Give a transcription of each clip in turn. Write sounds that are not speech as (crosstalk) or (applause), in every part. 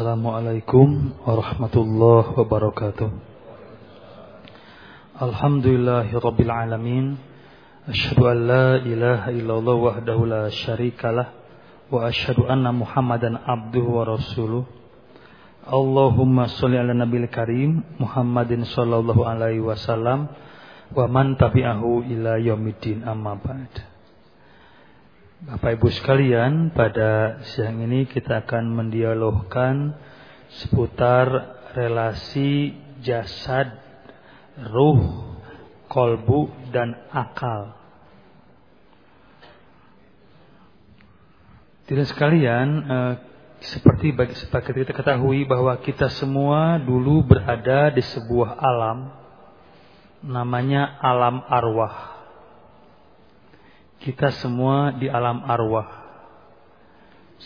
Assalamualaikum warahmatullahi wabarakatuh. Alhamdulillahi rabbil alamin. Asyhadu an la ilaha illallah wahdahu la syarikalah wa asyhadu anna Muhammadan abduhu wa rasuluh. Allahumma sholli ala nabil karim Muhammadin sallallahu alaihi wasallam wa man tabi'ahu ila yaumiddin amma ba'd. Bapak Ibu sekalian, pada siang ini kita akan mendialogkan seputar relasi jasad, ruh, kolbu, dan akal. Tidak sekalian, eh, seperti bagi seperti kita ketahui bahwa kita semua dulu berada di sebuah alam, namanya alam arwah. Kita semua di alam arwah.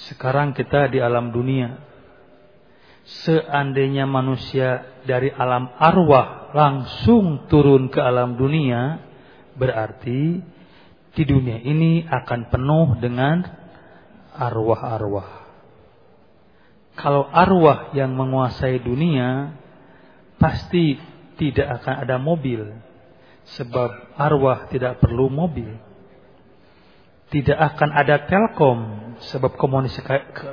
Sekarang kita di alam dunia. Seandainya manusia dari alam arwah langsung turun ke alam dunia, berarti di dunia ini akan penuh dengan arwah-arwah. Kalau arwah yang menguasai dunia, pasti tidak akan ada mobil. Sebab arwah tidak perlu mobil tidak akan ada telkom sebab komunikasi,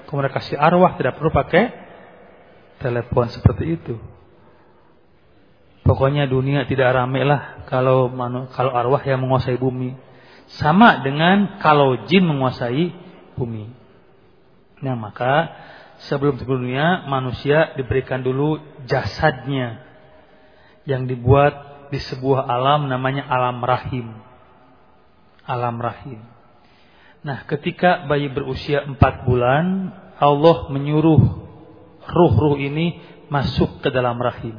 komunikasi arwah tidak perlu pakai telepon seperti itu. Pokoknya dunia tidak ramai lah kalau kalau arwah yang menguasai bumi. Sama dengan kalau jin menguasai bumi. Nah maka sebelum sebelumnya manusia diberikan dulu jasadnya yang dibuat di sebuah alam namanya alam rahim. Alam rahim. Nah, ketika bayi berusia empat bulan, Allah menyuruh ruh-ruh ini masuk ke dalam rahim.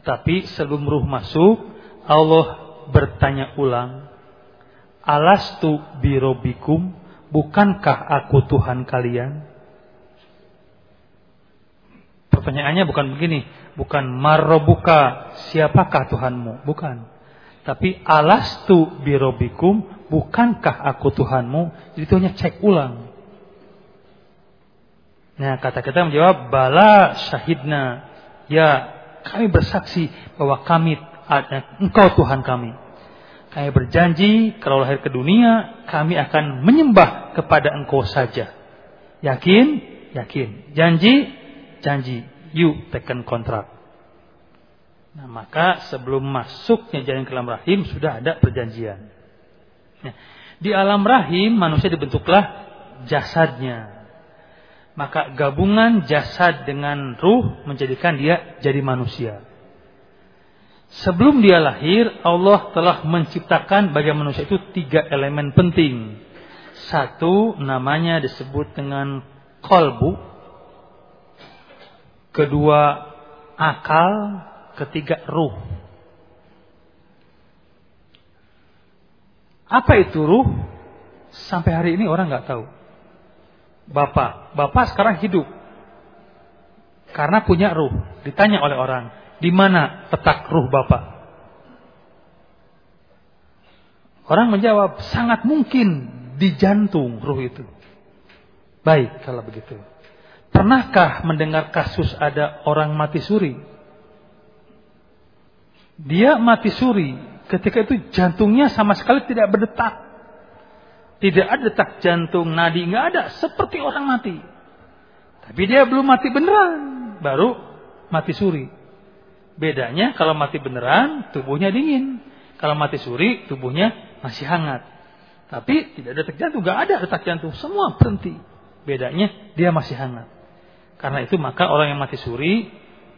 Tetapi sebelum ruh masuk, Allah bertanya ulang, Alastu birobikum, bukankah aku Tuhan kalian? Pertanyaannya bukan begini, bukan marobuka, siapakah Tuhanmu? Bukan. Tapi alastu birobikum, bukankah aku Tuhanmu? Jadi itu hanya cek ulang. Nah kata kita menjawab, bala syahidna. Ya kami bersaksi bahwa kami engkau Tuhan kami. Kami berjanji kalau lahir ke dunia kami akan menyembah kepada engkau saja. Yakin? Yakin. Janji? Janji. You taken kontrak. Nah, maka sebelum masuknya janin ke dalam rahim sudah ada perjanjian. Nah, di alam rahim manusia dibentuklah jasadnya. Maka gabungan jasad dengan ruh menjadikan dia jadi manusia. Sebelum dia lahir, Allah telah menciptakan bagi manusia itu tiga elemen penting. Satu namanya disebut dengan kolbu. Kedua akal ketiga ruh. Apa itu ruh? Sampai hari ini orang nggak tahu. Bapak, bapak sekarang hidup karena punya ruh. Ditanya oleh orang, di mana petak ruh bapak? Orang menjawab, sangat mungkin di jantung ruh itu. Baik kalau begitu. Pernahkah mendengar kasus ada orang mati suri? Dia mati suri. Ketika itu jantungnya sama sekali tidak berdetak. Tidak ada detak jantung, nadi nggak ada, seperti orang mati. Tapi dia belum mati beneran, baru mati suri. Bedanya kalau mati beneran, tubuhnya dingin. Kalau mati suri, tubuhnya masih hangat. Tapi tidak ada detak jantung, nggak ada detak jantung, semua berhenti. Bedanya dia masih hangat. Karena itu maka orang yang mati suri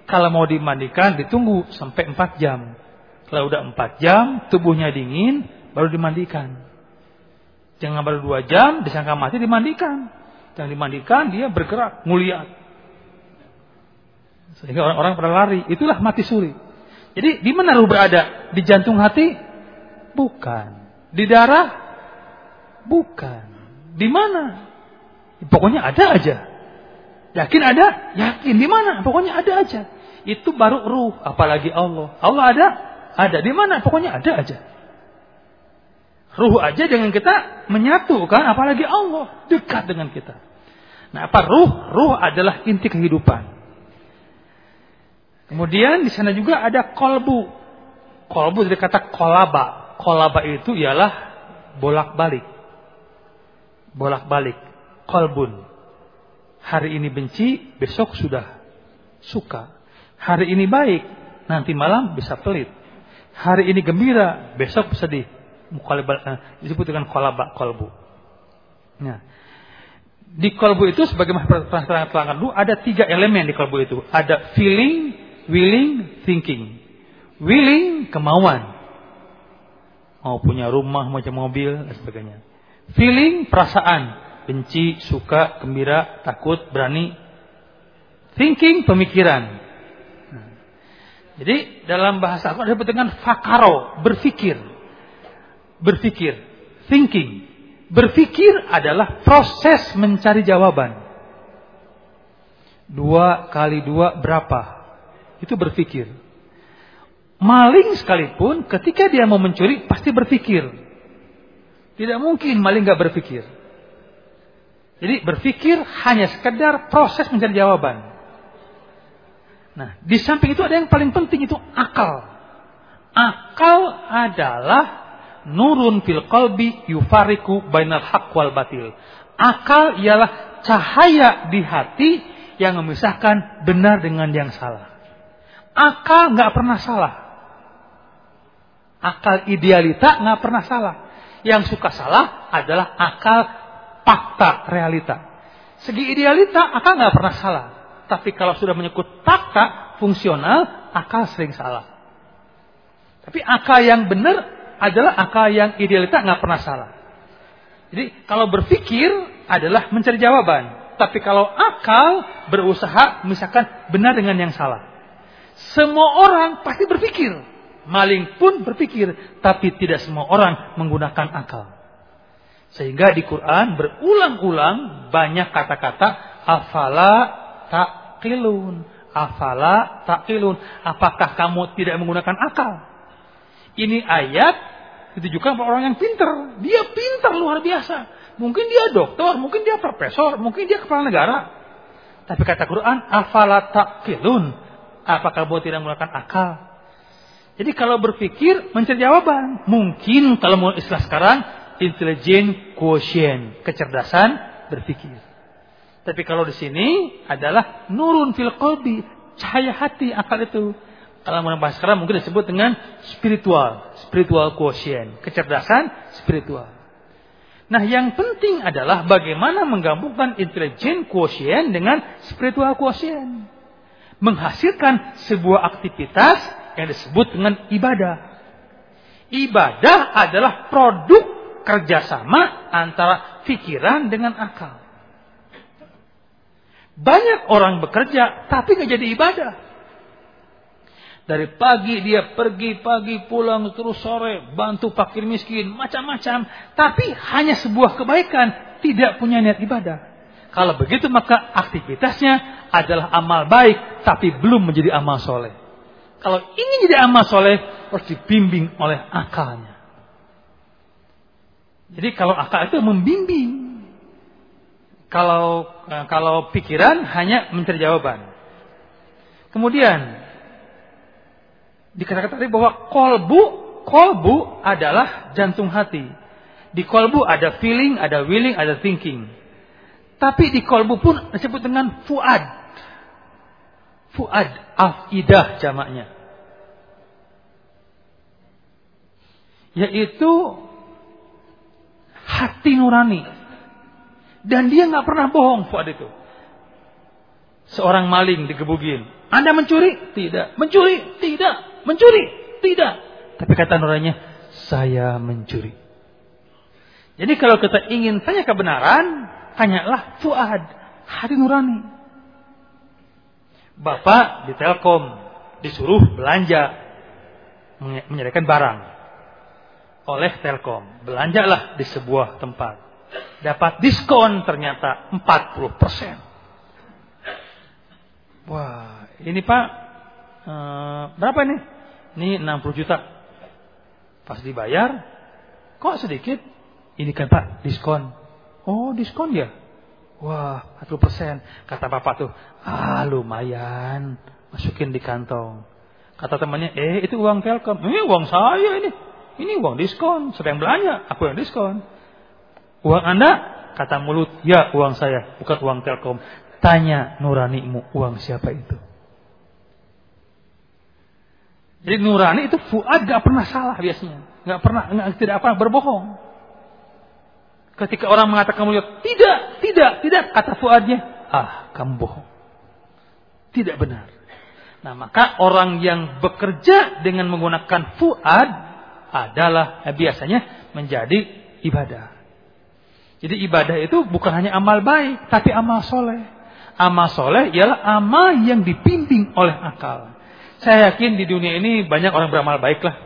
kalau mau dimandikan ditunggu sampai 4 jam. Kalau udah 4 jam, tubuhnya dingin, baru dimandikan. Jangan baru 2 jam, disangka mati dimandikan. Jangan dimandikan, dia bergerak, mulia. Sehingga orang-orang pada lari. Itulah mati suri. Jadi di mana ruh berada? Di jantung hati? Bukan. Di darah? Bukan. Di mana? Pokoknya ada aja. Yakin ada? Yakin. Di mana? Pokoknya ada aja. Itu baru ruh, apalagi Allah. Allah ada? Ada. Di mana? Pokoknya ada aja. Ruh aja dengan kita menyatu kan, apalagi Allah dekat dengan kita. Nah, apa ruh? Ruh adalah inti kehidupan. Kemudian di sana juga ada kolbu. Kolbu dari kata kolaba. Kolaba itu ialah bolak-balik. Bolak-balik. Kolbun. Hari ini benci, besok sudah suka. Hari ini baik, nanti malam bisa pelit. Hari ini gembira, besok sedih. Eh, disebut dengan kolaba, kolbu. Nah, di kolbu itu pernah terangkan dulu ada tiga elemen di kolbu itu. Ada feeling, willing, thinking. Willing kemauan. Mau punya rumah, mau punya mobil dan sebagainya. Feeling perasaan, benci, suka, gembira, takut, berani. Thinking pemikiran. Jadi dalam bahasa Al-Quran disebut dengan fakaro, berpikir. Berpikir, thinking. Berpikir adalah proses mencari jawaban. Dua kali dua berapa? Itu berpikir. Maling sekalipun ketika dia mau mencuri pasti berpikir. Tidak mungkin maling gak berpikir. Jadi berpikir hanya sekedar proses mencari jawaban. Nah, di samping itu ada yang paling penting itu akal. Akal adalah nurun fil qalbi yufariku bainal haq wal batil. Akal ialah cahaya di hati yang memisahkan benar dengan yang salah. Akal nggak pernah salah. Akal idealita nggak pernah salah. Yang suka salah adalah akal fakta realita. Segi idealita akal nggak pernah salah. Tapi kalau sudah menyebut fakta fungsional, akal sering salah. Tapi akal yang benar adalah akal yang idealita nggak pernah salah. Jadi kalau berpikir adalah mencari jawaban. Tapi kalau akal berusaha misalkan benar dengan yang salah. Semua orang pasti berpikir. Maling pun berpikir. Tapi tidak semua orang menggunakan akal. Sehingga di Quran berulang-ulang banyak kata-kata afala taqilun. Afala taqilun. Apakah kamu tidak menggunakan akal? Ini ayat ditujukan pada orang yang pinter. Dia pinter luar biasa. Mungkin dia dokter, mungkin dia profesor, mungkin dia kepala negara. Tapi kata Quran, afala taqilun. Apakah kamu tidak menggunakan akal? Jadi kalau berpikir mencari jawaban. Mungkin kalau mau istilah sekarang, intelligent quotient, kecerdasan berpikir. Tapi kalau di sini adalah nurun fil qalbi, cahaya hati akal itu. Kalau bahasa sekarang mungkin disebut dengan spiritual, spiritual quotient, kecerdasan spiritual. Nah, yang penting adalah bagaimana menggabungkan intelligent quotient dengan spiritual quotient. Menghasilkan sebuah aktivitas yang disebut dengan ibadah. Ibadah adalah produk kerjasama antara pikiran dengan akal. Banyak orang bekerja tapi nggak jadi ibadah. Dari pagi dia pergi, pagi pulang, terus sore bantu fakir miskin, macam-macam. Tapi hanya sebuah kebaikan, tidak punya niat ibadah. Kalau begitu maka aktivitasnya adalah amal baik, tapi belum menjadi amal soleh. Kalau ingin jadi amal soleh, harus dibimbing oleh akalnya. Jadi kalau akal itu membimbing. Kalau kalau pikiran hanya mencari jawaban. Kemudian dikatakan tadi bahwa kolbu, kolbu adalah jantung hati. Di kolbu ada feeling, ada willing, ada thinking. Tapi di kolbu pun disebut dengan fuad. Fuad, afidah jamaknya. Yaitu hati nurani. Dan dia nggak pernah bohong fuad itu. Seorang maling digebugin. Anda mencuri? Tidak. Mencuri? Tidak. Mencuri? Tidak. Tapi kata nuraninya, saya mencuri. Jadi kalau kita ingin tanya kebenaran, tanyalah fuad, hati nurani. Bapak di Telkom disuruh belanja menyediakan barang oleh Telkom. Belanjalah di sebuah tempat. Dapat diskon ternyata 40%. Wah, ini Pak Eh, berapa ini? Ini 60 juta. Pas dibayar, kok sedikit? Ini kan Pak, diskon. Oh, diskon ya? Wah, 40 persen. Kata bapak tuh, ah lumayan. Masukin di kantong. Kata temannya, eh itu uang telkom. Ini uang saya ini. Ini uang diskon. Siapa belanja? Aku yang diskon. Uang anda? Kata mulut, ya uang saya. Bukan uang telkom. Tanya nuranimu, uang siapa itu? Jadi nurani itu fuad gak pernah salah biasanya. Gak pernah, gak, tidak pernah berbohong. Ketika orang mengatakan lihat, tidak, tidak, tidak, kata fuadnya, ah, kamu bohong. Tidak benar. Nah, maka orang yang bekerja dengan menggunakan fuad adalah eh, biasanya menjadi ibadah. Jadi ibadah itu bukan hanya amal baik, tapi amal soleh. Amal soleh ialah amal yang dipimpin oleh akal. Saya yakin di dunia ini banyak orang beramal baik lah.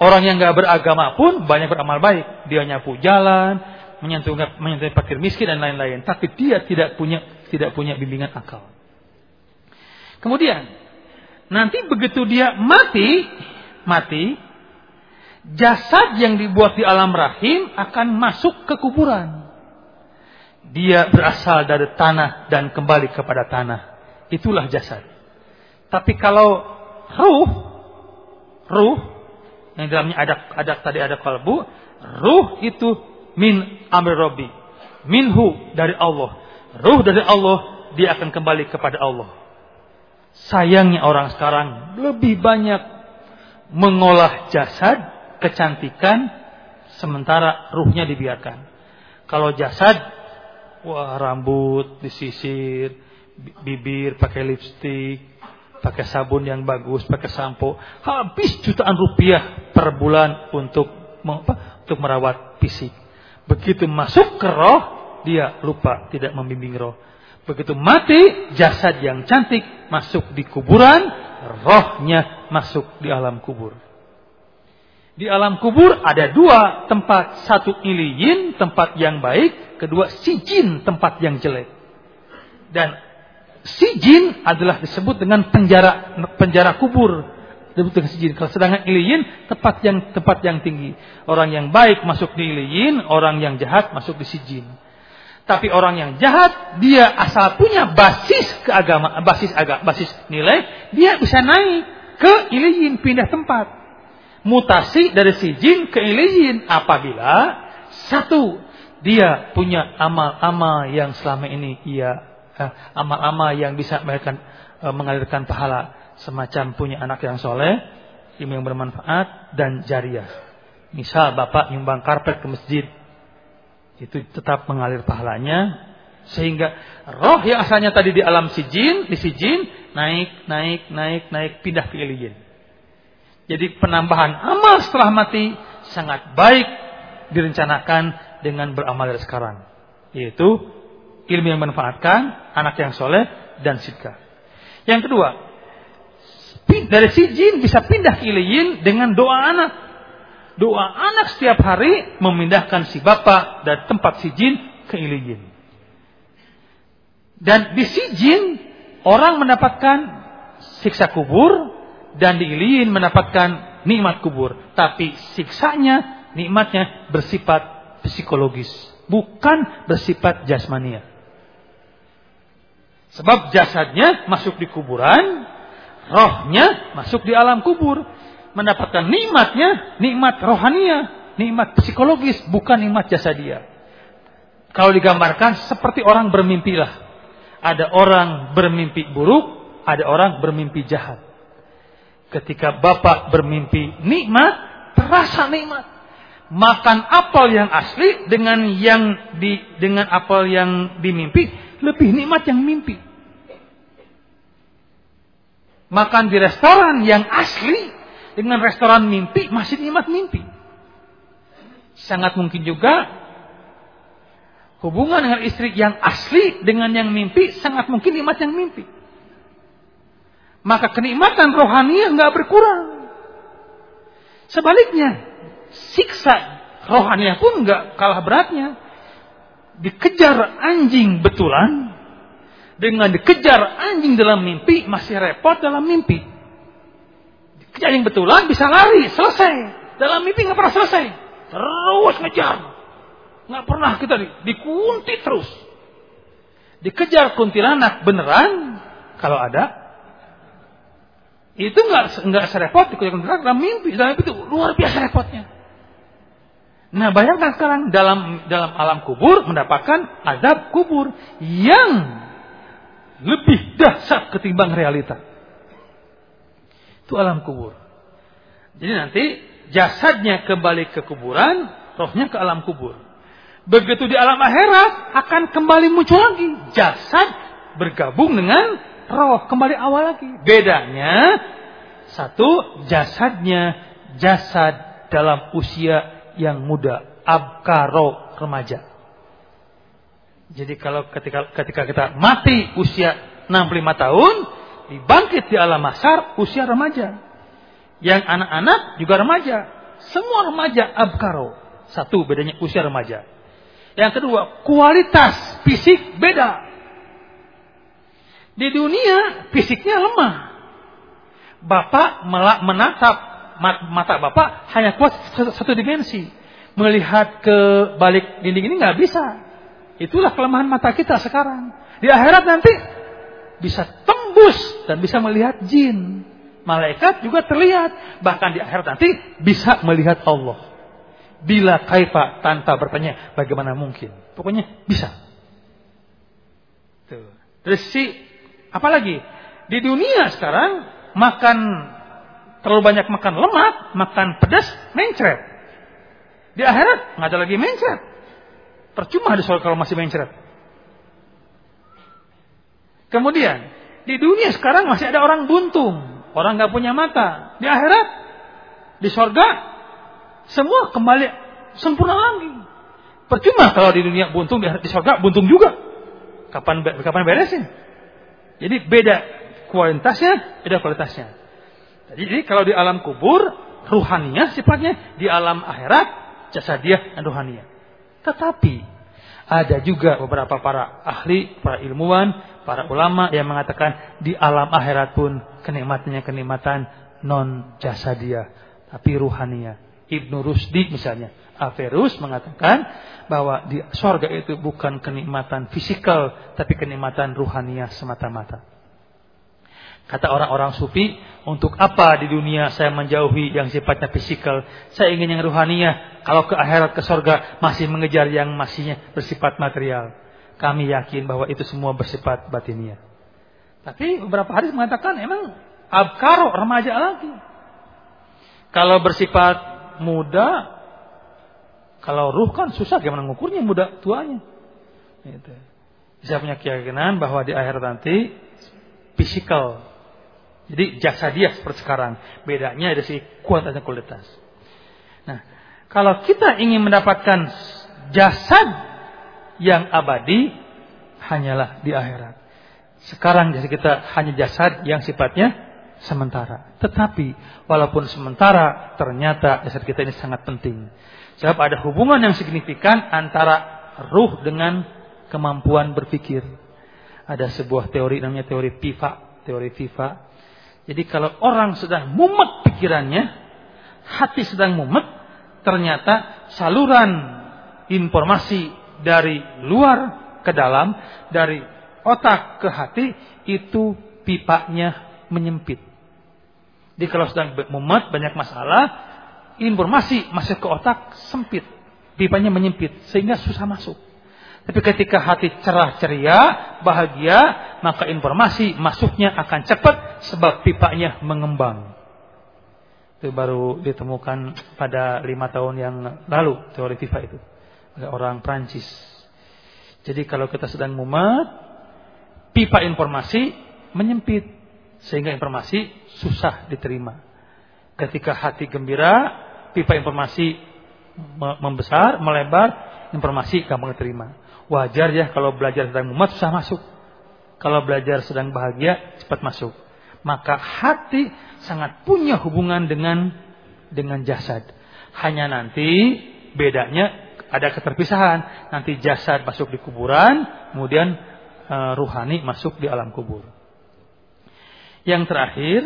Orang yang gak beragama pun banyak beramal baik. Dia nyapu jalan, menyentuh menyentuh fakir miskin dan lain-lain. Tapi dia tidak punya tidak punya bimbingan akal. Kemudian nanti begitu dia mati, mati, jasad yang dibuat di alam rahim akan masuk ke kuburan. Dia berasal dari tanah dan kembali kepada tanah. Itulah jasad. Tapi kalau ruh, ruh yang dalamnya ada ada tadi ada kalbu, ruh itu min amri Rabbi. Minhu dari Allah. Ruh dari Allah, dia akan kembali kepada Allah. Sayangnya orang sekarang lebih banyak mengolah jasad, kecantikan, sementara ruhnya dibiarkan. Kalau jasad, wah rambut disisir, bibir pakai lipstik, pakai sabun yang bagus, pakai sampo, habis jutaan rupiah per bulan untuk untuk merawat fisik. Begitu masuk ke roh, dia lupa tidak membimbing roh. Begitu mati, jasad yang cantik masuk di kuburan, rohnya masuk di alam kubur. Di alam kubur ada dua tempat, satu iliyin, tempat yang baik, kedua sijin, tempat yang jelek. Dan sijin adalah disebut dengan penjara penjara kubur disebut dengan sijin. Kalau sedangkan iliyin tempat yang tempat yang tinggi. Orang yang baik masuk di iliyin, orang yang jahat masuk di sijin. Tapi orang yang jahat dia asal punya basis keagamaan, basis agak basis nilai, dia bisa naik ke iliyin pindah tempat. Mutasi dari sijin ke iliyin apabila satu dia punya amal-amal yang selama ini ia eh, amal-amal yang bisa mengalirkan, eh, mengalirkan pahala semacam punya anak yang soleh, ilmu yang bermanfaat, dan jariah. Misal bapak nyumbang karpet ke masjid, itu tetap mengalir pahalanya, sehingga roh yang asalnya tadi di alam sijin, di sijin, naik, naik, naik, naik, pindah ke iliyin. Jadi penambahan amal setelah mati sangat baik direncanakan dengan beramal dari sekarang. Yaitu ilmu yang memanfaatkan, anak yang soleh, dan sidka. Yang kedua, dari si jin bisa pindah ke iliyin dengan doa anak. Doa anak setiap hari memindahkan si bapak dari tempat si jin ke iliyin. Dan di si jin orang mendapatkan siksa kubur dan di iliyin mendapatkan nikmat kubur. Tapi siksanya, nikmatnya bersifat psikologis, bukan bersifat jasmania. Sebab jasadnya masuk di kuburan, rohnya masuk di alam kubur. Mendapatkan nikmatnya, nikmat rohania, nikmat psikologis, bukan nikmat jasa dia. Kalau digambarkan seperti orang bermimpilah. Ada orang bermimpi buruk, ada orang bermimpi jahat. Ketika bapak bermimpi nikmat, terasa nikmat. Makan apel yang asli dengan yang di dengan apel yang dimimpi lebih nikmat yang mimpi makan di restoran yang asli dengan restoran mimpi masih nikmat mimpi. Sangat mungkin juga hubungan dengan istri yang asli dengan yang mimpi sangat mungkin nikmat yang mimpi. Maka kenikmatan rohani nggak berkurang. Sebaliknya, siksa rohani pun nggak kalah beratnya. Dikejar anjing betulan, dengan dikejar anjing dalam mimpi masih repot dalam mimpi. Dikejar anjing betulan bisa lari, selesai. Dalam mimpi nggak pernah selesai. Terus ngejar. Nggak pernah kita di, dikuntit terus. dikejar kuntilanak beneran kalau ada itu nggak nggak serepot dikejar kuntilanak dalam mimpi. Dalam mimpi itu luar biasa repotnya. Nah bayangkan sekarang dalam dalam alam kubur mendapatkan azab kubur yang lebih dahsyat ketimbang realita. Itu alam kubur. Jadi nanti jasadnya kembali ke kuburan rohnya ke alam kubur. Begitu di alam akhirat akan kembali muncul lagi. Jasad bergabung dengan roh. Kembali awal lagi. Bedanya, satu jasadnya jasad dalam usia yang muda. Abkaro remaja. Jadi kalau ketika ketika kita mati usia 65 tahun, dibangkit di alam masar usia remaja. Yang anak-anak juga remaja. Semua remaja abkaro. Satu bedanya usia remaja. Yang kedua, kualitas fisik beda. Di dunia fisiknya lemah. Bapak menatap mata bapak hanya kuat satu dimensi. Melihat ke balik dinding ini nggak bisa. Itulah kelemahan mata kita sekarang. Di akhirat nanti bisa tembus dan bisa melihat jin. Malaikat juga terlihat. Bahkan di akhirat nanti bisa melihat Allah. Bila kaifa tanpa bertanya bagaimana mungkin. Pokoknya bisa. Tuh. Terus si apalagi di dunia sekarang makan terlalu banyak makan lemak, makan pedas, mencret. Di akhirat nggak ada lagi mencret. Percuma di soal kalau masih mencret. Kemudian di dunia sekarang masih ada orang buntung, orang nggak punya mata. Di akhirat, di sorga semua kembali sempurna lagi. Percuma kalau di dunia buntung di surga buntung juga. Kapan kapan beresnya? Jadi beda kualitasnya, beda kualitasnya. Jadi kalau di alam kubur ruhaniah sifatnya, di alam akhirat jasadiah dan ruhaniah. Tetapi ada juga beberapa para ahli, para ilmuwan, para ulama yang mengatakan di alam akhirat pun kenikmatannya kenikmatan non jasadiah, tapi ruhaniah. Ibnu Rusdi misalnya. Averus mengatakan bahwa di sorga itu bukan kenikmatan fisikal, tapi kenikmatan ruhaniah semata-mata. Kata orang-orang sufi, untuk apa di dunia saya menjauhi yang sifatnya fisikal? Saya ingin yang ruhaniah. Kalau ke akhirat ke sorga masih mengejar yang masihnya bersifat material. Kami yakin bahwa itu semua bersifat batiniah. Tapi beberapa hadis mengatakan emang abkaro remaja lagi. Kalau bersifat muda kalau ruh kan susah gimana ngukurnya muda tuanya. Gitu. Bisa punya keyakinan bahwa di akhir nanti fisikal. Jadi jaksa dia seperti sekarang. Bedanya ada si kualitas dan kualitas. Nah, kalau kita ingin mendapatkan jasad yang abadi, hanyalah di akhirat. Sekarang jadi kita hanya jasad yang sifatnya sementara. Tetapi walaupun sementara ternyata jasad kita ini sangat penting. Sebab ada hubungan yang signifikan antara ruh dengan kemampuan berpikir. Ada sebuah teori namanya teori PIVA, teori PIVA. Jadi kalau orang sedang mumet pikirannya, hati sedang mumet, ternyata saluran informasi dari luar ke dalam, dari otak ke hati itu pipanya menyempit. Jadi kalau sedang mumet banyak masalah, informasi masuk ke otak sempit, pipanya menyempit sehingga susah masuk. Tapi ketika hati cerah ceria, bahagia, maka informasi masuknya akan cepat sebab pipanya mengembang. Itu baru ditemukan pada lima tahun yang lalu teori pipa itu oleh orang Prancis. Jadi kalau kita sedang mumet, pipa informasi menyempit sehingga informasi susah diterima. Ketika hati gembira, pipa informasi membesar, melebar, informasi gampang diterima. Wajar ya kalau belajar sedang mumet susah masuk. Kalau belajar sedang bahagia cepat masuk. Maka hati sangat punya hubungan dengan dengan jasad. Hanya nanti bedanya ada keterpisahan. Nanti jasad masuk di kuburan, kemudian uh, ruhani masuk di alam kubur. Yang terakhir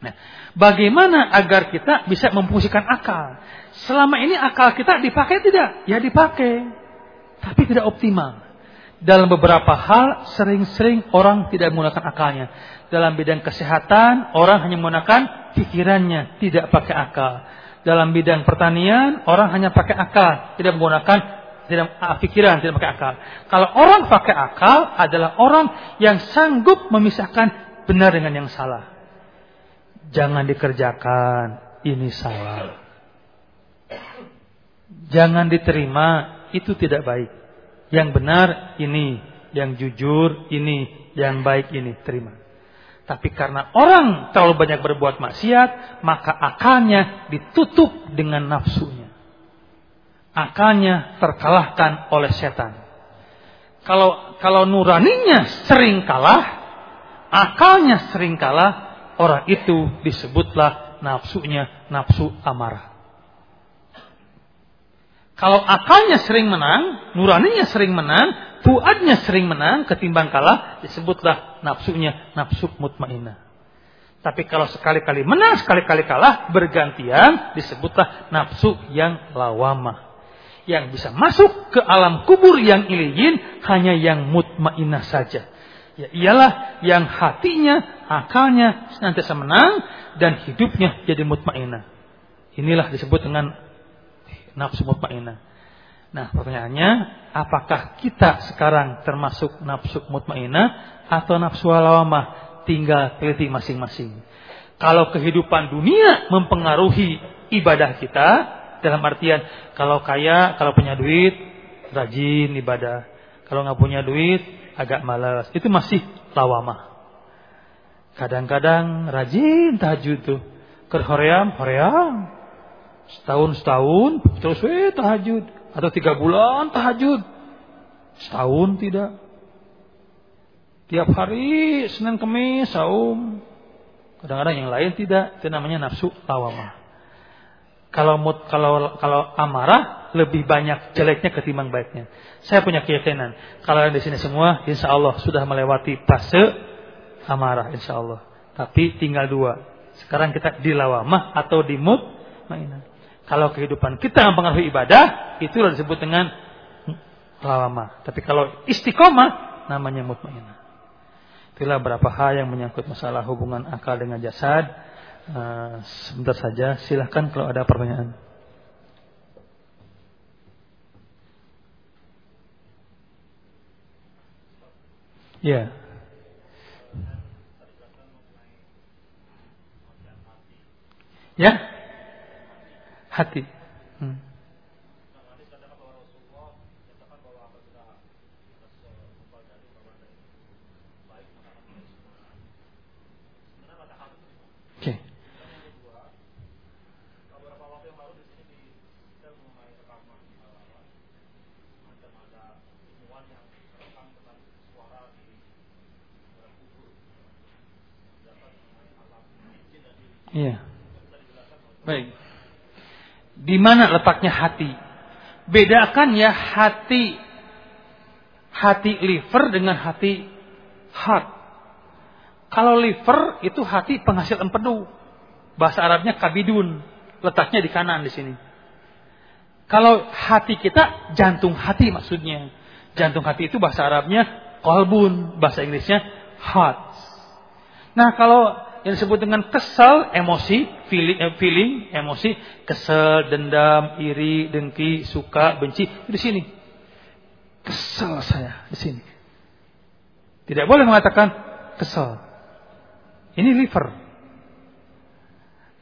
Nah, bagaimana agar kita bisa memfungsikan akal? Selama ini akal kita dipakai tidak? Ya dipakai. Tapi tidak optimal. Dalam beberapa hal sering-sering orang tidak menggunakan akalnya. Dalam bidang kesehatan orang hanya menggunakan pikirannya, tidak pakai akal. Dalam bidang pertanian orang hanya pakai akal, tidak menggunakan tidak ah, pikiran, tidak pakai akal. Kalau orang pakai akal adalah orang yang sanggup memisahkan benar dengan yang salah. Jangan dikerjakan, ini salah. Jangan diterima, itu tidak baik. Yang benar ini, yang jujur ini, yang baik ini, terima. Tapi karena orang terlalu banyak berbuat maksiat, maka akalnya ditutup dengan nafsunya. Akalnya terkalahkan oleh setan. Kalau kalau nuraninya sering kalah, akalnya sering kalah, Orang itu disebutlah nafsunya nafsu amarah. Kalau akalnya sering menang, nuraninya sering menang, fuadnya sering menang, ketimbang kalah, disebutlah nafsunya nafsu mutmainah. Tapi kalau sekali-kali menang, sekali-kali kalah, bergantian, disebutlah nafsu yang lawamah. Yang bisa masuk ke alam kubur yang iliyin, hanya yang mutmainah saja. Ya ialah yang hatinya akalnya senantiasa menang dan hidupnya jadi mutmainah. Inilah disebut dengan nafsu mutmainah. Nah, pertanyaannya, apakah kita sekarang termasuk nafsu mutmainah atau nafsu lawamah? Tinggal teliti masing-masing. Kalau kehidupan dunia mempengaruhi ibadah kita, dalam artian kalau kaya, kalau punya duit, rajin ibadah. Kalau nggak punya duit, agak malas. Itu masih lawamah. Kadang-kadang rajin tahajud tuh. Ke hoream. Setahun setahun terus we tahajud atau tiga bulan tahajud. Setahun tidak. Tiap hari Senin Kemis saum. Kadang-kadang yang lain tidak. Itu namanya nafsu lawamah. Kalau mut, kalau kalau amarah lebih banyak jeleknya ketimbang baiknya. Saya punya keyakinan kalau yang di sini semua insya Allah sudah melewati fase amarah insya Allah. Tapi tinggal dua. Sekarang kita di lawamah atau di mutmainah. Kalau kehidupan kita mempengaruhi ibadah, itulah disebut dengan lawamah. Tapi kalau istiqomah, namanya mutmainah. Itulah berapa hal yang menyangkut masalah hubungan akal dengan jasad. Uh, sebentar saja, silahkan kalau ada pertanyaan. Ya. Ya? Hati. Hmm. Oke. Iya. Yeah. Baik. Mana letaknya hati? Bedakan ya hati hati liver dengan hati heart. Kalau liver itu hati penghasil empedu. Bahasa Arabnya kabidun. Letaknya di kanan di sini. Kalau hati kita jantung hati maksudnya. Jantung hati itu bahasa Arabnya kolbun, bahasa Inggrisnya heart. Nah, kalau yang disebut dengan kesal, emosi, feeling, eh, feeling, emosi, kesel, dendam, iri, dengki, suka, benci, di sini. Kesal saya di sini. Tidak boleh mengatakan kesal. Ini liver.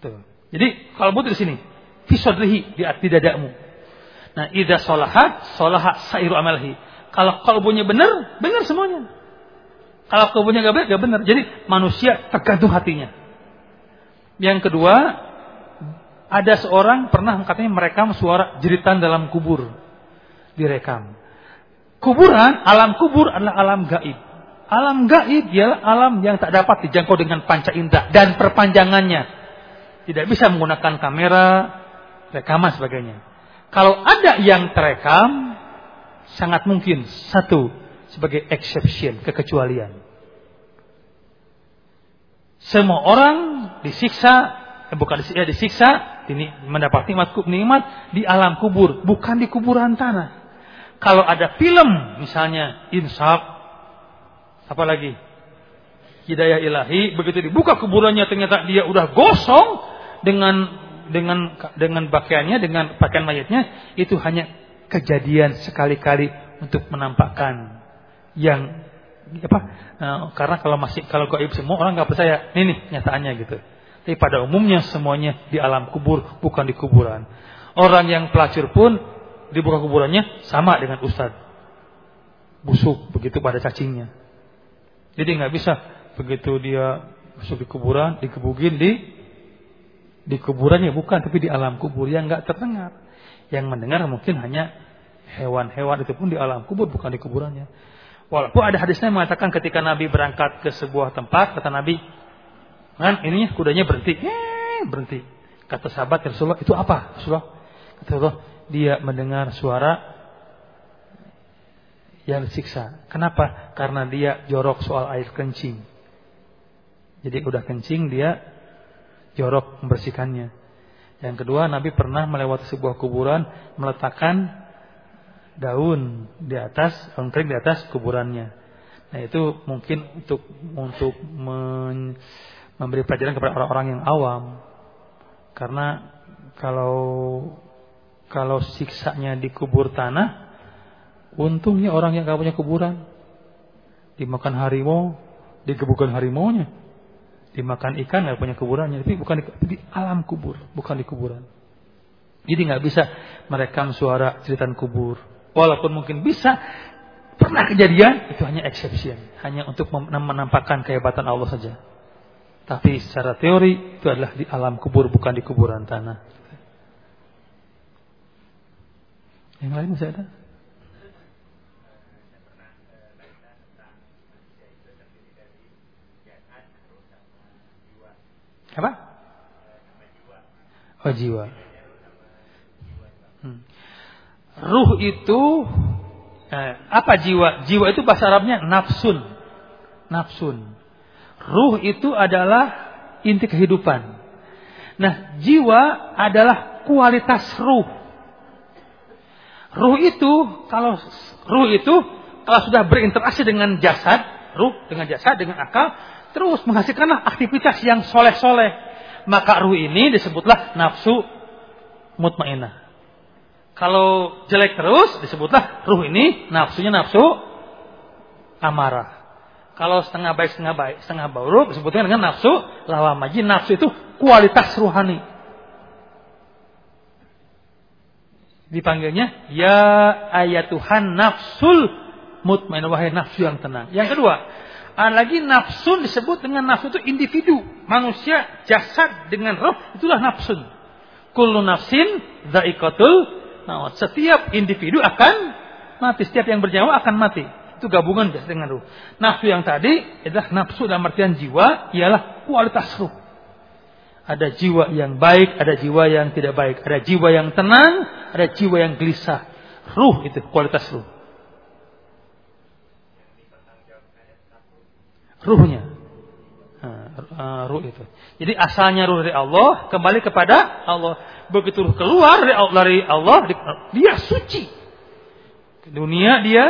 Tuh. Jadi kalau butuh di sini, fisodrihi di di dadamu. Nah, ida solahat, solahat sairu amalhi. Kalau kalbunya benar, benar semuanya. Kalau kebunnya gak baik, gak benar. Jadi manusia tergantung hatinya. Yang kedua, ada seorang pernah katanya merekam suara jeritan dalam kubur. Direkam. Kuburan, alam kubur adalah alam gaib. Alam gaib ialah alam yang tak dapat dijangkau dengan panca indera dan perpanjangannya. Tidak bisa menggunakan kamera, rekaman sebagainya. Kalau ada yang terekam, sangat mungkin satu sebagai exception, kekecualian. Semua orang disiksa, eh, bukan disiksa, ya disiksa, ini mendapat nikmat nikmat di alam kubur, bukan di kuburan tanah. Kalau ada film misalnya insaf, apalagi hidayah ilahi, begitu dibuka kuburannya ternyata dia udah gosong dengan dengan dengan pakaiannya, dengan pakaian mayatnya, itu hanya kejadian sekali-kali untuk menampakkan yang apa? Nah, karena kalau masih kalau gaib semua orang nggak percaya. Ini nih nyataannya gitu. Tapi pada umumnya semuanya di alam kubur bukan di kuburan. Orang yang pelacur pun dibuka kuburannya sama dengan ustad. Busuk begitu pada cacingnya. Jadi nggak bisa begitu dia masuk di kuburan, dikebugin di di kuburannya bukan tapi di alam kubur yang nggak terdengar. Yang mendengar mungkin hanya hewan-hewan itu pun di alam kubur bukan di kuburannya. Walaupun ada hadisnya yang mengatakan ketika Nabi berangkat ke sebuah tempat, kata Nabi, kan ininya kudanya berhenti, eh, berhenti. Kata sahabat Rasulullah, itu apa? Rasulullah, kata Rasulullah, dia mendengar suara yang disiksa. Kenapa? Karena dia jorok soal air kencing. Jadi udah kencing dia jorok membersihkannya. Yang kedua, Nabi pernah melewati sebuah kuburan meletakkan daun di atas, daun di atas kuburannya. Nah itu mungkin untuk untuk men, memberi pelajaran kepada orang-orang yang awam. Karena kalau kalau siksanya di kubur tanah, untungnya orang yang gak punya kuburan. Dimakan harimau, digebukan harimaunya. Dimakan ikan gak punya kuburannya, tapi bukan di, di alam kubur, bukan di kuburan. Jadi nggak bisa merekam suara cerita kubur. Walaupun mungkin bisa pernah kejadian, itu hanya exception, hanya untuk menampakkan kehebatan Allah saja. Tapi secara teori itu adalah di alam kubur bukan di kuburan tanah. Yang lain masih ada? Apa? Oh jiwa. Ruh itu eh, apa jiwa? Jiwa itu bahasa Arabnya nafsun. Nafsun. Ruh itu adalah inti kehidupan. Nah, jiwa adalah kualitas ruh. Ruh itu kalau ruh itu kalau sudah berinteraksi dengan jasad, ruh dengan jasad dengan akal, terus menghasilkanlah aktivitas yang soleh-soleh. Maka ruh ini disebutlah nafsu mutmainah. Kalau jelek terus disebutlah ruh ini nafsunya nafsu amarah. Kalau setengah baik setengah baik setengah buruk disebutnya dengan nafsu lawamaji. Nafsu itu kualitas ruhani. Dipanggilnya ya ayat Tuhan nafsul mutmainah wahai nafsu yang tenang. Yang kedua, ada lagi nafsu disebut dengan nafsu itu individu, manusia, jasad dengan roh itulah nafsun. Kullu nafsin dha'iqatul Nah, setiap individu akan mati, setiap yang bernyawa akan mati. Itu gabungan dengan ruh. Nafsu yang tadi adalah nafsu dalam artian jiwa, ialah kualitas ruh. Ada jiwa yang baik, ada jiwa yang tidak baik. Ada jiwa yang tenang, ada jiwa yang gelisah. Ruh itu kualitas ruh. Ruhnya. Ruh itu. Jadi asalnya ruh dari Allah kembali kepada Allah begitu keluar dari Allah, dia suci. Ke dunia dia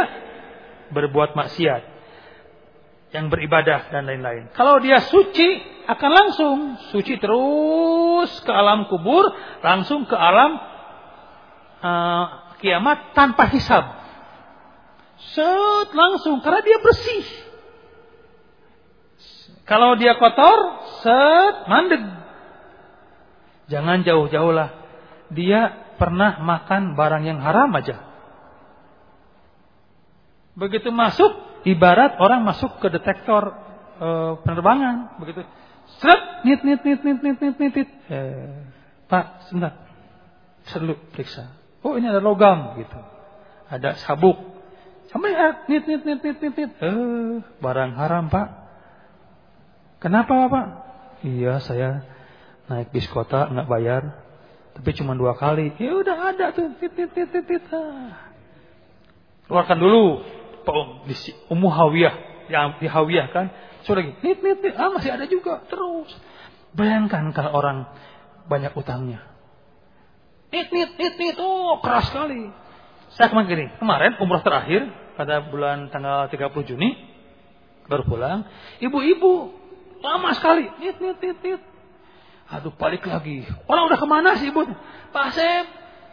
berbuat maksiat, yang beribadah dan lain-lain. Kalau dia suci, akan langsung suci terus ke alam kubur, langsung ke alam uh, kiamat tanpa hisab. Set langsung karena dia bersih. Kalau dia kotor, set mandeg. Jangan jauh-jauh lah. Dia pernah makan barang yang haram aja. Begitu masuk, ibarat orang masuk ke detektor e, penerbangan. Begitu. Seret, nit, nit, nit, nit, nit, nit, nit, nit. Eh, Pak, sebentar. Serlu, periksa. Oh ini ada logam gitu. Ada sabuk. Sampai ah, nit, nit, nit, nit, nit, nit. Eh, barang haram pak. Kenapa pak? Iya saya naik bis kota nggak bayar, tapi cuma dua kali. Ya udah ada tuh, tit tit tit. Keluarkan dulu di Ummu Hawiyah yang di Hawiyah kan Sudah lagi, nit, nit, nit. Ah, masih ada juga. Terus. Bayangkan kalau orang banyak utangnya. Nit, nit, nit, nit. Oh, keras sekali. Saya kemarin gini, kemarin umroh terakhir pada bulan tanggal 30 Juni baru pulang, ibu-ibu lama sekali, nit, nit, nit, nit. Aduh balik lagi. Orang udah ke mana sih ibu? Pak Sep,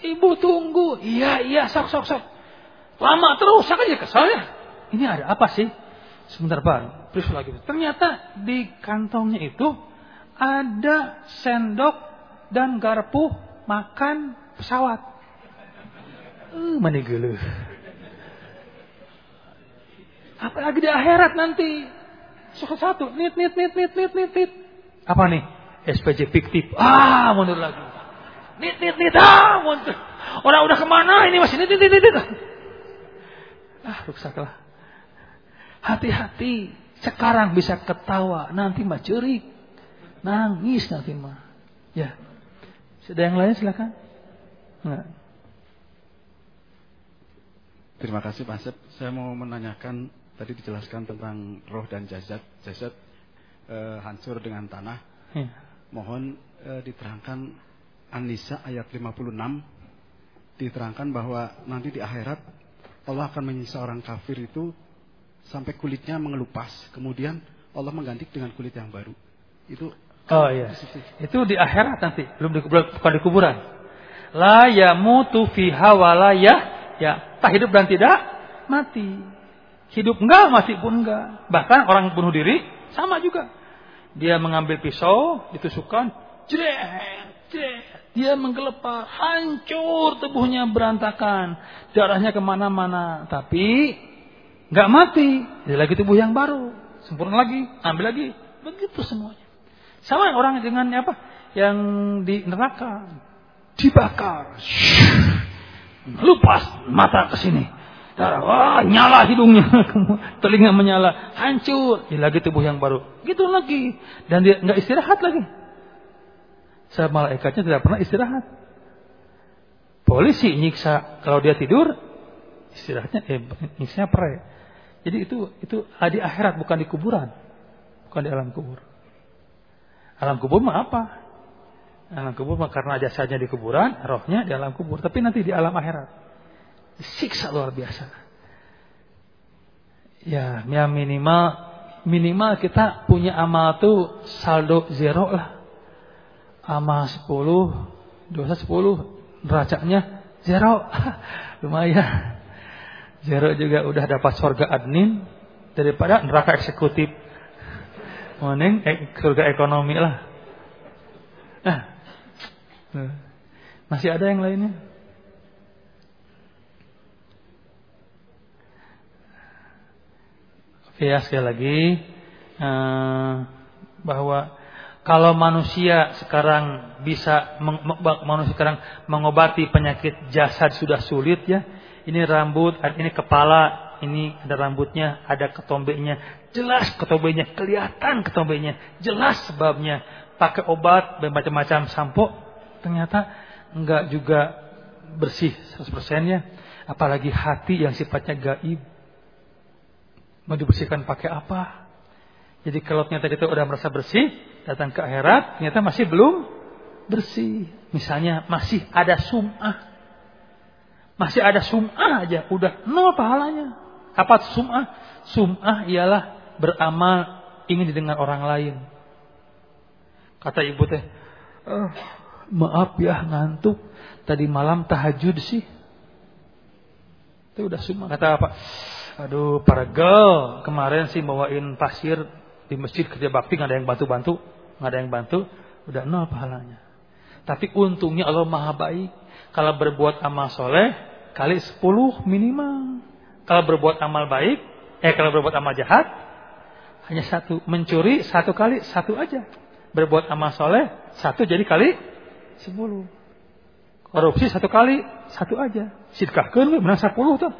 ibu tunggu. Iya, iya, sok, sok, sok. Lama terus, saya aja kesal ya. Ini ada apa sih? Sebentar Pak, terus lagi. Ternyata di kantongnya itu ada sendok dan garpu makan pesawat. Uh, manigelu. Apalagi di akhirat nanti. Satu satu, nit nit nit nit nit nit nit. Apa nih? SPJ fiktif. Ah, mundur lagi. Nit nit nit ah, mundur. Orang udah ke mana ini masih nit nit nit nit. Ah, rusaklah. Hati-hati. Sekarang bisa ketawa, nanti mah cerik. Nangis nanti mah. Ya. Sudah yang lain silakan. Enggak. Terima kasih Pak Sep. Saya mau menanyakan tadi dijelaskan tentang roh dan jasad. Jasad e, hancur dengan tanah. Ya. Mohon e, diterangkan An-Nisa ayat 56 diterangkan bahwa nanti di akhirat Allah akan menyiksa orang kafir itu sampai kulitnya mengelupas, kemudian Allah mengganti dengan kulit yang baru. Itu Oh iya. Itu di akhirat nanti, belum di, bukan di kuburan. La yamutu fiha wala ya tak hidup dan tidak mati. Hidup enggak, mati pun enggak. Bahkan orang bunuh diri sama juga. Dia mengambil pisau, ditusukkan, jret. Dia menggelepar, hancur tubuhnya berantakan. Darahnya ke mana-mana. Tapi nggak mati. Dia lagi tubuh yang baru. Sempurna lagi, ambil lagi. Begitu semuanya. Sama orang dengan apa? Yang di neraka. Dibakar. Lupas mata ke sini. Darah, wah, nyala hidungnya, (laughs) telinga menyala, hancur. Dia lagi tubuh yang baru. Gitu lagi. Dan dia nggak istirahat lagi. Saya malaikatnya tidak pernah istirahat. Polisi nyiksa kalau dia tidur, istirahatnya eh nyiksanya pre. Jadi itu itu di akhirat bukan di kuburan. Bukan di alam kubur. Alam kubur mah apa? Alam kubur mah karena jasanya di kuburan, rohnya di alam kubur. Tapi nanti di alam akhirat. Siksa luar biasa. Ya, ya minimal minimal kita punya amal tuh saldo zero lah. Amal 10, dosa 10, derajatnya zero. (laughs) Lumayan. Zero juga udah dapat surga admin daripada neraka eksekutif. Mending surga ekonomi lah. Nah, masih ada yang lainnya? Ya sekali lagi uh, bahwa kalau manusia sekarang bisa manusia sekarang mengobati penyakit jasad sudah sulit ya. Ini rambut, ini kepala, ini ada rambutnya, ada ketombenya. Jelas ketombenya, kelihatan ketombenya. Jelas sebabnya. Pakai obat bermacam-macam sampo, ternyata enggak juga bersih 100% ya. Apalagi hati yang sifatnya gaib. Mau dibersihkan pakai apa? Jadi kalau ternyata kita udah merasa bersih, datang ke akhirat, ternyata masih belum bersih. Misalnya masih ada sum'ah. Masih ada sum'ah aja, udah nol pahalanya. Apa sum'ah? Sum'ah ialah beramal ingin didengar orang lain. Kata ibu teh, oh, maaf ya ngantuk. Tadi malam tahajud sih. Itu udah semua kata apa? Aduh, para girl kemarin sih bawain pasir di masjid kerja bakti nggak ada yang bantu-bantu, nggak ada yang bantu, udah nol pahalanya. Tapi untungnya Allah maha baik. Kalau berbuat amal soleh kali sepuluh minimal. Kalau berbuat amal baik, eh kalau berbuat amal jahat hanya satu. Mencuri satu kali, satu aja. Berbuat amal soleh, satu jadi kali sepuluh. Korupsi satu kali, satu aja. Sidkahkan, menang sepuluh tuh.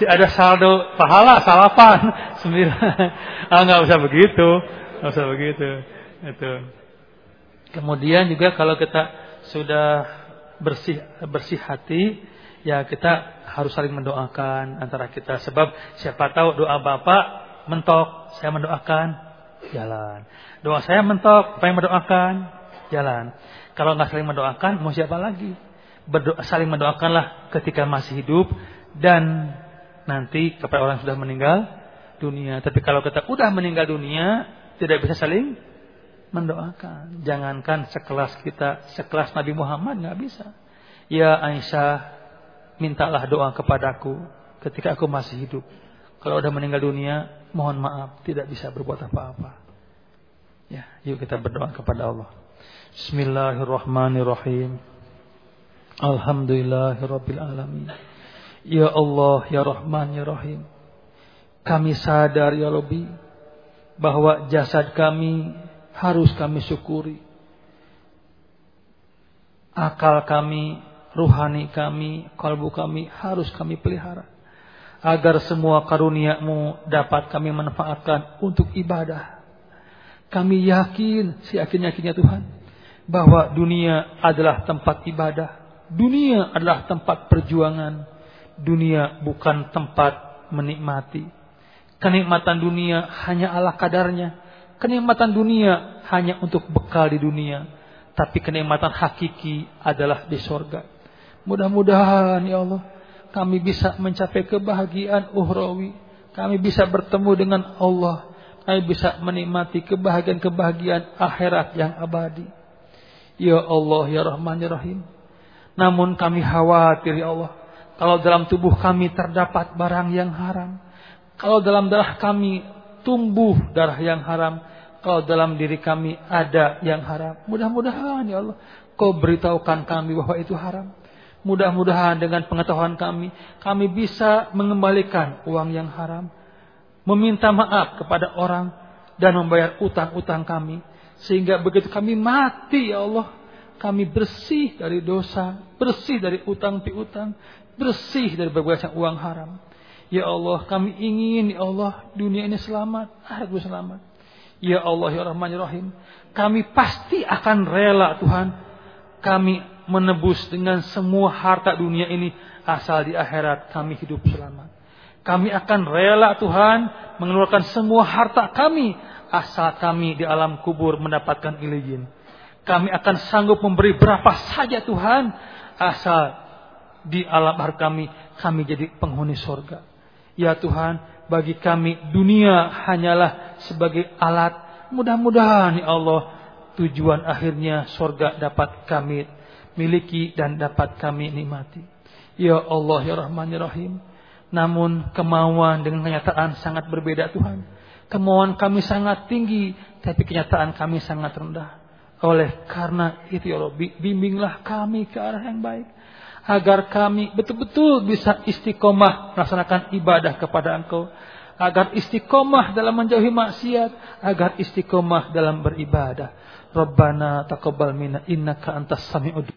Si ada saldo pahala salapan (laughs) sembilan. ah nggak usah begitu, nggak usah begitu. Itu. Kemudian juga kalau kita sudah bersih bersih hati, ya kita harus saling mendoakan antara kita sebab siapa tahu doa bapak mentok, saya mendoakan, jalan. Doa saya mentok, pengen mendoakan, jalan. Kalau nggak saling mendoakan, mau siapa lagi? Berdoa, saling mendoakanlah ketika masih hidup dan nanti kepada orang yang sudah meninggal dunia. Tapi kalau kita udah meninggal dunia, tidak bisa saling mendoakan. Jangankan sekelas kita, sekelas Nabi Muhammad nggak bisa. Ya Aisyah, mintalah doa kepadaku ketika aku masih hidup. Kalau udah meninggal dunia, mohon maaf tidak bisa berbuat apa-apa. Ya, yuk kita berdoa kepada Allah. Bismillahirrahmanirrahim. Alhamdulillahirabbil alamin. Ya Allah, ya Rahman, ya Rahim. Kami sadar ya Rabbi bahwa jasad kami harus kami syukuri. Akal kami, ruhani kami, kalbu kami harus kami pelihara agar semua karunia-Mu dapat kami manfaatkan untuk ibadah. Kami yakin, seyakin-yakinnya Tuhan, bahwa dunia adalah tempat ibadah. Dunia adalah tempat perjuangan. Dunia bukan tempat menikmati. Kenikmatan dunia hanya ala kadarnya. Kenikmatan dunia hanya untuk bekal di dunia. Tapi kenikmatan hakiki adalah di sorga. Mudah-mudahan ya Allah kami bisa mencapai kebahagiaan uhrawi. Kami bisa bertemu dengan Allah. Kami bisa menikmati kebahagiaan-kebahagiaan akhirat yang abadi. Ya Allah, Ya Rahman, Ya Rahim. Namun kami khawatir, Ya Allah. Kalau dalam tubuh kami terdapat barang yang haram. Kalau dalam darah kami tumbuh darah yang haram. Kalau dalam diri kami ada yang haram. Mudah-mudahan, Ya Allah. Kau beritahukan kami bahwa itu haram. Mudah-mudahan dengan pengetahuan kami, kami bisa mengembalikan uang yang haram, meminta maaf kepada orang, dan membayar utang-utang kami. Sehingga begitu kami mati, ya Allah, kami bersih dari dosa, bersih dari utang piutang, bersih dari berbagai uang haram. Ya Allah, kami ingin, ya Allah, dunia ini selamat, akhirat selamat. Ya Allah, ya Rahman, ya Rahim. Kami pasti akan rela, Tuhan. Kami menebus dengan semua harta dunia ini asal di akhirat kami hidup selamat. Kami akan rela Tuhan mengeluarkan semua harta kami asal kami di alam kubur mendapatkan ilijin. Kami akan sanggup memberi berapa saja Tuhan asal di alam kami kami jadi penghuni sorga. Ya Tuhan, bagi kami dunia hanyalah sebagai alat. Mudah-mudahan ya Allah tujuan akhirnya sorga dapat kami miliki dan dapat kami nikmati. Ya Allah ya Rahman ya Rahim. Namun kemauan dengan kenyataan sangat berbeda Tuhan. Kemauan kami sangat tinggi, tapi kenyataan kami sangat rendah. Oleh karena itu ya Allah, bimbinglah kami ke arah yang baik. Agar kami betul-betul bisa istiqomah melaksanakan ibadah kepada Engkau. Agar istiqomah dalam menjauhi maksiat. Agar istiqomah dalam beribadah. Rabbana taqabbal minna innaka antas sami'ud